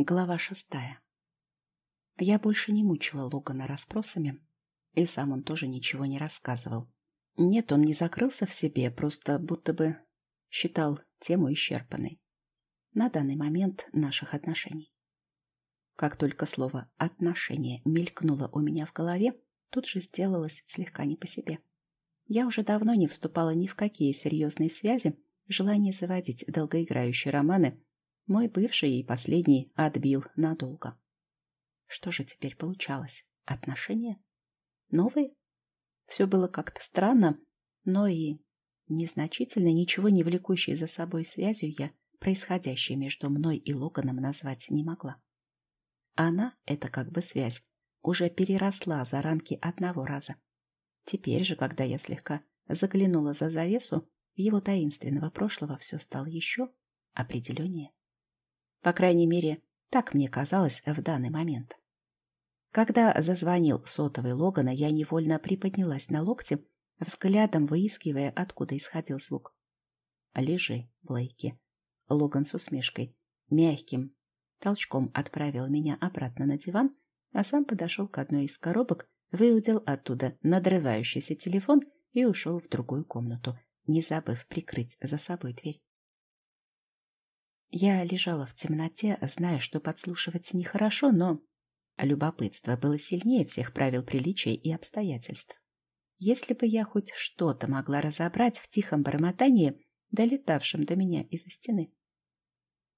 Глава шестая. Я больше не мучила Логана расспросами, и сам он тоже ничего не рассказывал. Нет, он не закрылся в себе, просто будто бы считал тему исчерпанной. На данный момент наших отношений. Как только слово «отношения» мелькнуло у меня в голове, тут же сделалось слегка не по себе. Я уже давно не вступала ни в какие серьезные связи, желание заводить долгоиграющие романы мой бывший и последний отбил надолго. Что же теперь получалось? Отношения? Новые? Все было как-то странно, но и незначительно, ничего не влекущей за собой связью я происходящее между мной и Логаном назвать не могла. Она, это как бы связь, уже переросла за рамки одного раза. Теперь же, когда я слегка заглянула за завесу его таинственного прошлого, все стало еще определеннее. По крайней мере, так мне казалось в данный момент. Когда зазвонил сотовый Логана, я невольно приподнялась на локте, взглядом выискивая, откуда исходил звук. «Лежи, Блейки». Логан с усмешкой, мягким толчком отправил меня обратно на диван, а сам подошел к одной из коробок, выудил оттуда надрывающийся телефон и ушел в другую комнату, не забыв прикрыть за собой дверь. Я лежала в темноте, зная, что подслушивать нехорошо, но любопытство было сильнее всех правил приличия и обстоятельств. Если бы я хоть что-то могла разобрать в тихом бормотании, долетавшем до меня из-за стены.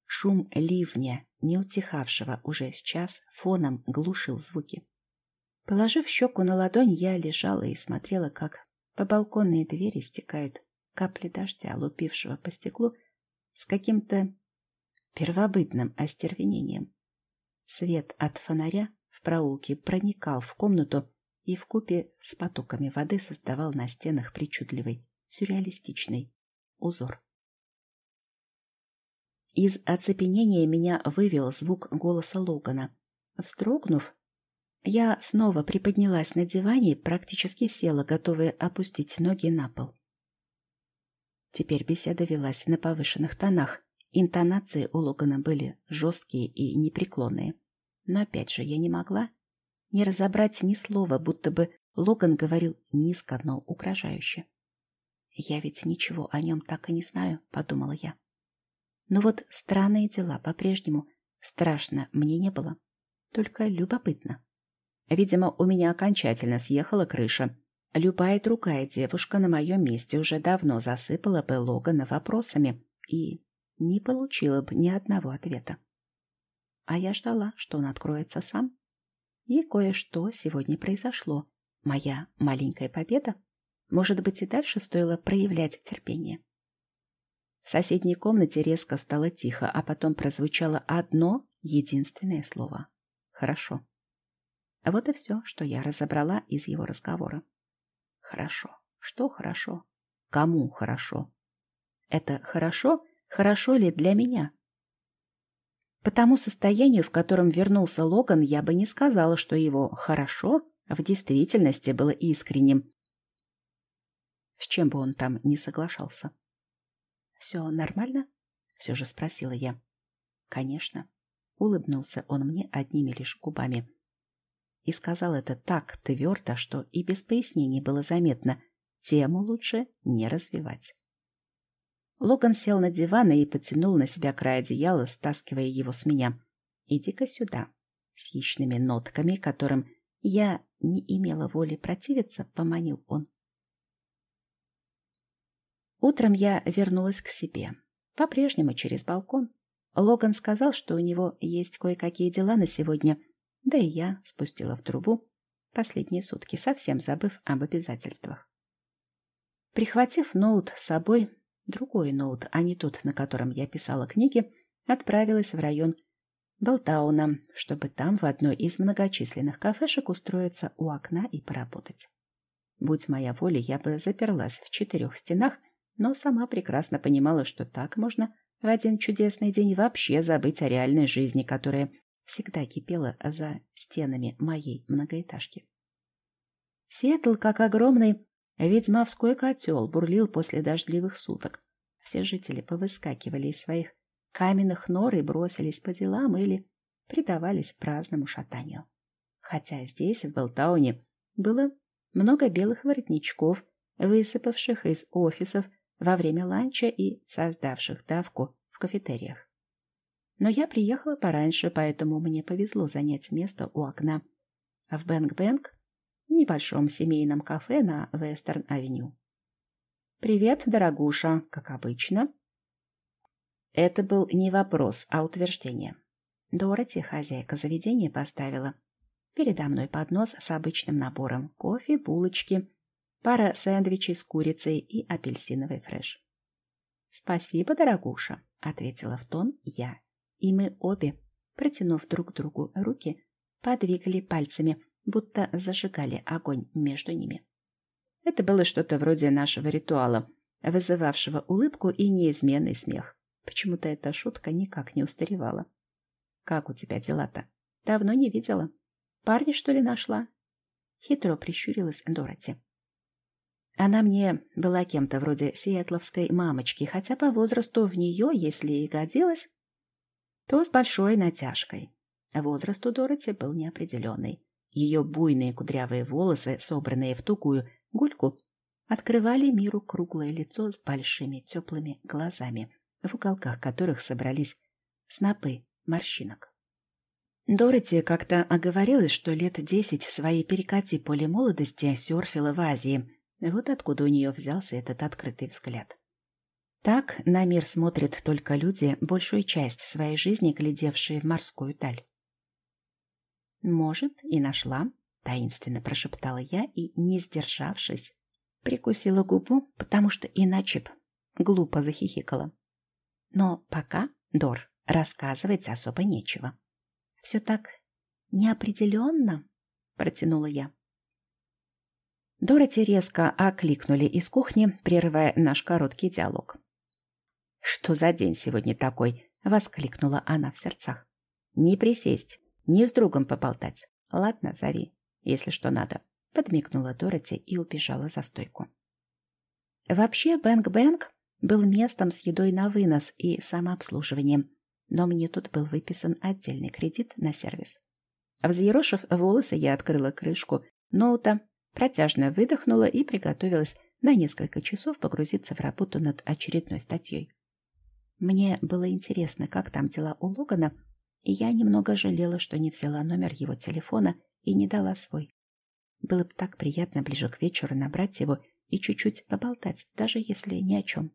Шум ливня, не утихавшего уже сейчас, фоном глушил звуки. Положив щеку на ладонь, я лежала и смотрела, как по балконной двери стекают капли дождя, лупившего по стеклу с каким-то первобытным остервенением. Свет от фонаря в проулке проникал в комнату и в купе с потоками воды создавал на стенах причудливый, сюрреалистичный узор. Из оцепенения меня вывел звук голоса Логана. Вздрогнув, я снова приподнялась на диване и практически села, готовая опустить ноги на пол. Теперь беседа велась на повышенных тонах, Интонации у Логана были жесткие и непреклонные. Но опять же, я не могла не разобрать ни слова, будто бы Логан говорил низко, но угрожающе. «Я ведь ничего о нем так и не знаю», — подумала я. Но вот странные дела по-прежнему страшно мне не было, только любопытно. Видимо, у меня окончательно съехала крыша. Любая другая девушка на моем месте уже давно засыпала бы Логана вопросами, и не получила бы ни одного ответа. А я ждала, что он откроется сам. И кое-что сегодня произошло. Моя маленькая победа. Может быть, и дальше стоило проявлять терпение. В соседней комнате резко стало тихо, а потом прозвучало одно единственное слово. «Хорошо». Вот и все, что я разобрала из его разговора. Хорошо. Что хорошо? Кому хорошо? Это хорошо хорошо ли для меня. По тому состоянию, в котором вернулся Логан, я бы не сказала, что его «хорошо» в действительности было искренним. С чем бы он там не соглашался. «Все нормально?» — все же спросила я. «Конечно». Улыбнулся он мне одними лишь губами. И сказал это так твердо, что и без пояснений было заметно. Тему лучше не развивать. Логан сел на диван и потянул на себя край одеяла, стаскивая его с меня. «Иди-ка сюда». С хищными нотками, которым я не имела воли противиться, поманил он. Утром я вернулась к себе. По-прежнему через балкон. Логан сказал, что у него есть кое-какие дела на сегодня, да и я спустила в трубу последние сутки, совсем забыв об обязательствах. Прихватив ноут с собой, другой ноут, а не тот, на котором я писала книги, отправилась в район Болтауна, чтобы там в одной из многочисленных кафешек устроиться у окна и поработать. Будь моя воля, я бы заперлась в четырех стенах, но сама прекрасно понимала, что так можно в один чудесный день вообще забыть о реальной жизни, которая всегда кипела за стенами моей многоэтажки. Сиэтл, как огромный Ведьмовской котел бурлил после дождливых суток. Все жители повыскакивали из своих каменных нор и бросились по делам или предавались праздному шатанию. Хотя здесь, в Болтауне, было много белых воротничков, высыпавших из офисов во время ланча и создавших давку в кафетериях. Но я приехала пораньше, поэтому мне повезло занять место у окна в Бэнк-Бэнк, небольшом семейном кафе на Вестерн-авеню. «Привет, дорогуша, как обычно». Это был не вопрос, а утверждение. Дороти, хозяйка заведения, поставила передо мной поднос с обычным набором кофе, булочки, пара сэндвичей с курицей и апельсиновый фреш. «Спасибо, дорогуша», — ответила в тон я. И мы обе, протянув друг другу руки, подвигали пальцами, будто зажигали огонь между ними. Это было что-то вроде нашего ритуала, вызывавшего улыбку и неизменный смех. Почему-то эта шутка никак не устаревала. «Как у тебя дела-то? Давно не видела. Парня, что ли, нашла?» Хитро прищурилась Дороти. Она мне была кем-то вроде сиэтловской мамочки, хотя по возрасту в нее, если и годилась, то с большой натяжкой. Возраст у Дороти был неопределенный. Ее буйные кудрявые волосы, собранные в тугую гульку, открывали миру круглое лицо с большими теплыми глазами, в уголках которых собрались снопы морщинок. Дороти как-то оговорилась, что лет десять своей перекати поле молодости серфила в Азии. Вот откуда у нее взялся этот открытый взгляд. Так на мир смотрят только люди, большую часть своей жизни глядевшие в морскую даль. «Может, и нашла», — таинственно прошептала я и, не сдержавшись, прикусила губу, потому что иначе б глупо захихикала. Но пока, Дор, рассказывать особо нечего. «Все так неопределенно», — протянула я. Дороти резко окликнули из кухни, прерывая наш короткий диалог. «Что за день сегодня такой?» — воскликнула она в сердцах. «Не присесть, не с другом поболтать. Ладно, зови, если что надо», — подмигнула Дороти и убежала за стойку. Вообще, Бэнк-Бэнк был местом с едой на вынос и самообслуживанием, но мне тут был выписан отдельный кредит на сервис. Взъерошив волосы, я открыла крышку ноута, протяжно выдохнула и приготовилась на несколько часов погрузиться в работу над очередной статьей. Мне было интересно, как там дела у Логана, и я немного жалела, что не взяла номер его телефона и не дала свой. Было бы так приятно ближе к вечеру набрать его и чуть-чуть поболтать, даже если ни о чем.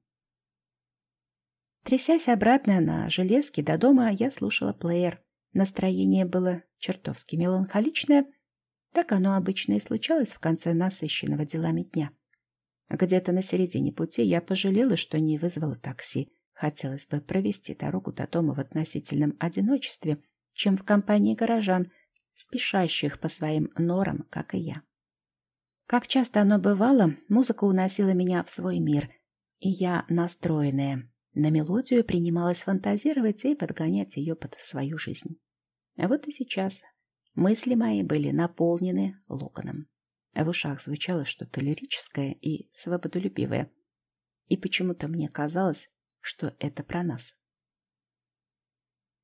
Трясясь обратно на железке до дома, я слушала плеер. Настроение было чертовски меланхоличное, так оно обычно и случалось в конце насыщенного делами дня. Где-то на середине пути я пожалела, что не вызвала такси, Хотелось бы провести дорогу до дома в относительном одиночестве, чем в компании горожан, спешащих по своим норам, как и я. Как часто оно бывало, музыка уносила меня в свой мир, и я, настроенная на мелодию, принималась фантазировать и подгонять ее под свою жизнь. А вот и сейчас мысли мои были наполнены Логаном. В ушах звучало что-то лирическое и свободолюбивое. И почему-то мне казалось, что это про нас.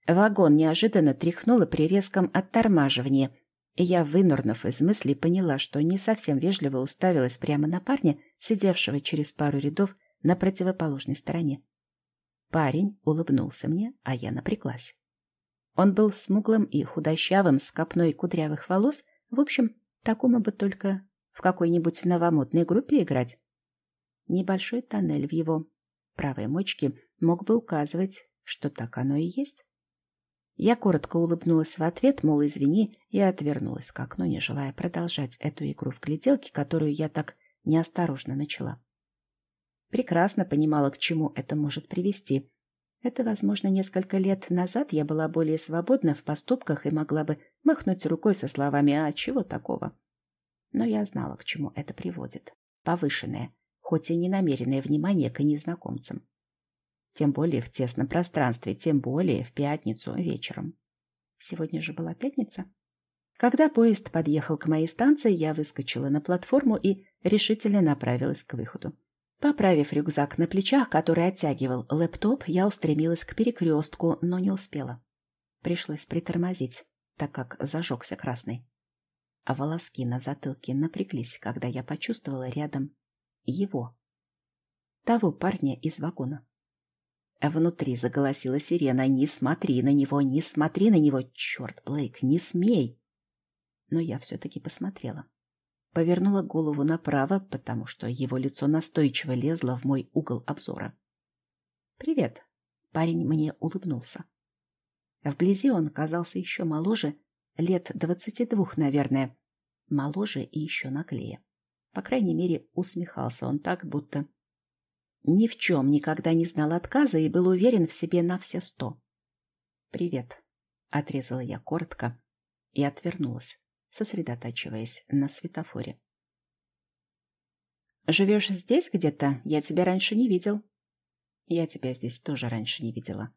Вагон неожиданно тряхнуло при резком оттормаживании, и я, вынурнув из мыслей, поняла, что не совсем вежливо уставилась прямо на парня, сидевшего через пару рядов на противоположной стороне. Парень улыбнулся мне, а я напряглась. Он был смуглым и худощавым, с копной кудрявых волос, в общем, такому бы только в какой-нибудь новомодной группе играть. Небольшой тоннель в его правой мочки мог бы указывать, что так оно и есть. Я коротко улыбнулась в ответ, мол, извини, и отвернулась к окну, не желая продолжать эту игру в гляделки, которую я так неосторожно начала. Прекрасно понимала, к чему это может привести. Это, возможно, несколько лет назад я была более свободна в поступках и могла бы махнуть рукой со словами «А чего такого?». Но я знала, к чему это приводит. Повышенное, хоть и ненамеренное внимание к незнакомцам. Тем более в тесном пространстве, тем более в пятницу вечером. Сегодня же была пятница. Когда поезд подъехал к моей станции, я выскочила на платформу и решительно направилась к выходу. Поправив рюкзак на плечах, который оттягивал лэптоп, я устремилась к перекрестку, но не успела. Пришлось притормозить, так как зажегся красный. А волоски на затылке напряглись, когда я почувствовала рядом его. Того парня из вагона. Внутри заголосила сирена «Не смотри на него, не смотри на него! Черт, Блейк, не смей!» Но я все-таки посмотрела. Повернула голову направо, потому что его лицо настойчиво лезло в мой угол обзора. «Привет!» — парень мне улыбнулся. Вблизи он казался еще моложе, лет двадцати двух, наверное. Моложе и еще наглее. По крайней мере, усмехался он так, будто ни в чем никогда не знал отказа и был уверен в себе на все сто. «Привет», — отрезала я коротко и отвернулась, сосредотачиваясь на светофоре. «Живешь здесь где-то? Я тебя раньше не видел». «Я тебя здесь тоже раньше не видела».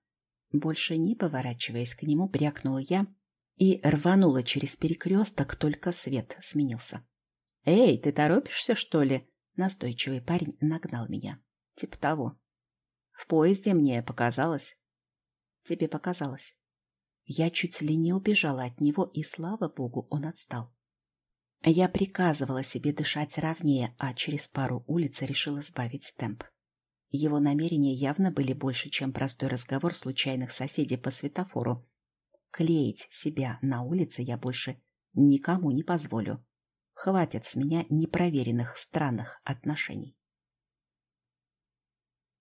Больше не поворачиваясь к нему, брякнула я и рванула через перекресток, только свет сменился. «Эй, ты торопишься, что ли?» Настойчивый парень нагнал меня. Типа того. В поезде мне показалось. Тебе показалось. Я чуть ли не убежала от него, и, слава богу, он отстал. Я приказывала себе дышать ровнее, а через пару улиц решила сбавить темп. Его намерения явно были больше, чем простой разговор случайных соседей по светофору. Клеить себя на улице я больше никому не позволю. Хватит с меня непроверенных странных отношений.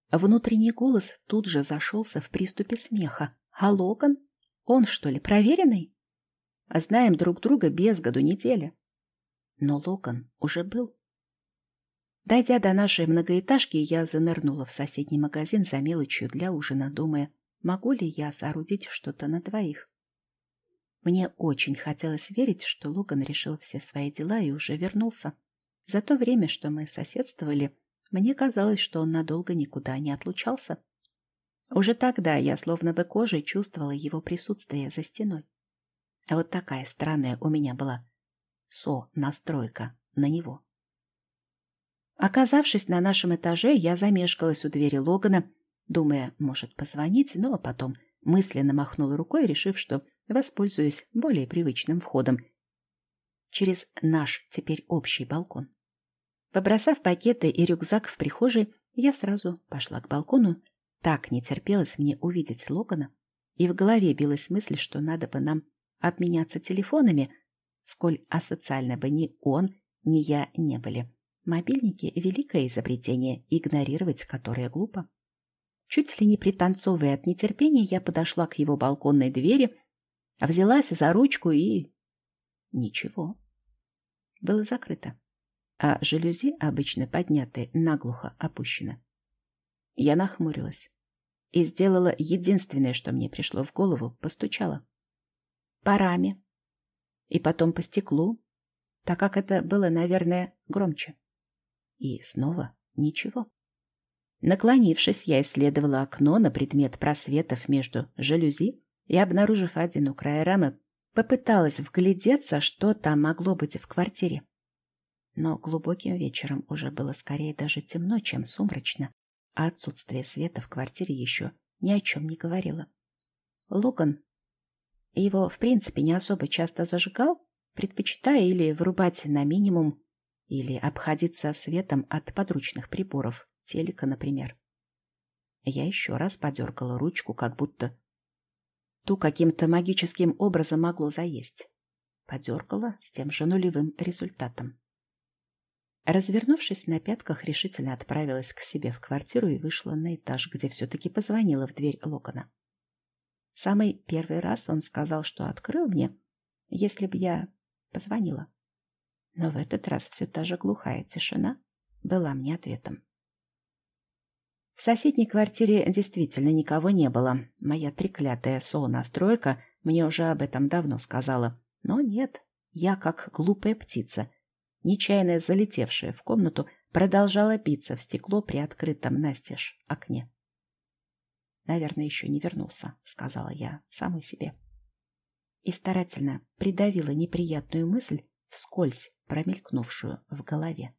Внутренний голос тут же зашелся в приступе смеха. «А Логан? Он, что ли, проверенный?» а «Знаем друг друга без году недели». Но Логан уже был. Дойдя до нашей многоэтажки, я занырнула в соседний магазин за мелочью для ужина, думая, могу ли я соорудить что-то на двоих. Мне очень хотелось верить, что Логан решил все свои дела и уже вернулся. За то время, что мы соседствовали, мне казалось, что он надолго никуда не отлучался. Уже тогда я словно бы кожей чувствовала его присутствие за стеной. А вот такая странная у меня была со-настройка на него. Оказавшись на нашем этаже, я замешкалась у двери Логана, думая, может, позвонить, но потом мысленно махнула рукой, решив, что воспользуюсь более привычным входом через наш теперь общий балкон. Побросав пакеты и рюкзак в прихожей, я сразу пошла к балкону. Так не терпелось мне увидеть Логана. И в голове билась мысль, что надо бы нам обменяться телефонами, сколь асоциально бы ни он, ни я не были. Мобильники — великое изобретение, игнорировать которое глупо. Чуть ли не пританцовывая от нетерпения, я подошла к его балконной двери, взялась за ручку и... Ничего. Было закрыто а жалюзи, обычно подняты, наглухо опущены. Я нахмурилась и сделала единственное, что мне пришло в голову, постучала. По раме. И потом по стеклу, так как это было, наверное, громче. И снова ничего. Наклонившись, я исследовала окно на предмет просветов между жалюзи и, обнаружив один у края рамы, попыталась вглядеться, что там могло быть в квартире. Но глубоким вечером уже было скорее даже темно, чем сумрачно, а отсутствие света в квартире еще ни о чем не говорило. Логан его, в принципе, не особо часто зажигал, предпочитая или врубать на минимум, или обходиться светом от подручных приборов, телека, например. Я еще раз подергала ручку, как будто ту каким-то магическим образом могло заесть. Подергала с тем же нулевым результатом. Развернувшись на пятках, решительно отправилась к себе в квартиру и вышла на этаж, где все-таки позвонила в дверь Локона. Самый первый раз он сказал, что открыл мне, если бы я позвонила. Но в этот раз все та же глухая тишина была мне ответом. В соседней квартире действительно никого не было. Моя треклятая со-настройка мне уже об этом давно сказала. Но нет, я как глупая птица — нечаянно залетевшая в комнату, продолжала биться в стекло при открытом настежь окне. «Наверное, еще не вернулся», — сказала я самой себе. И старательно придавила неприятную мысль, вскользь промелькнувшую в голове.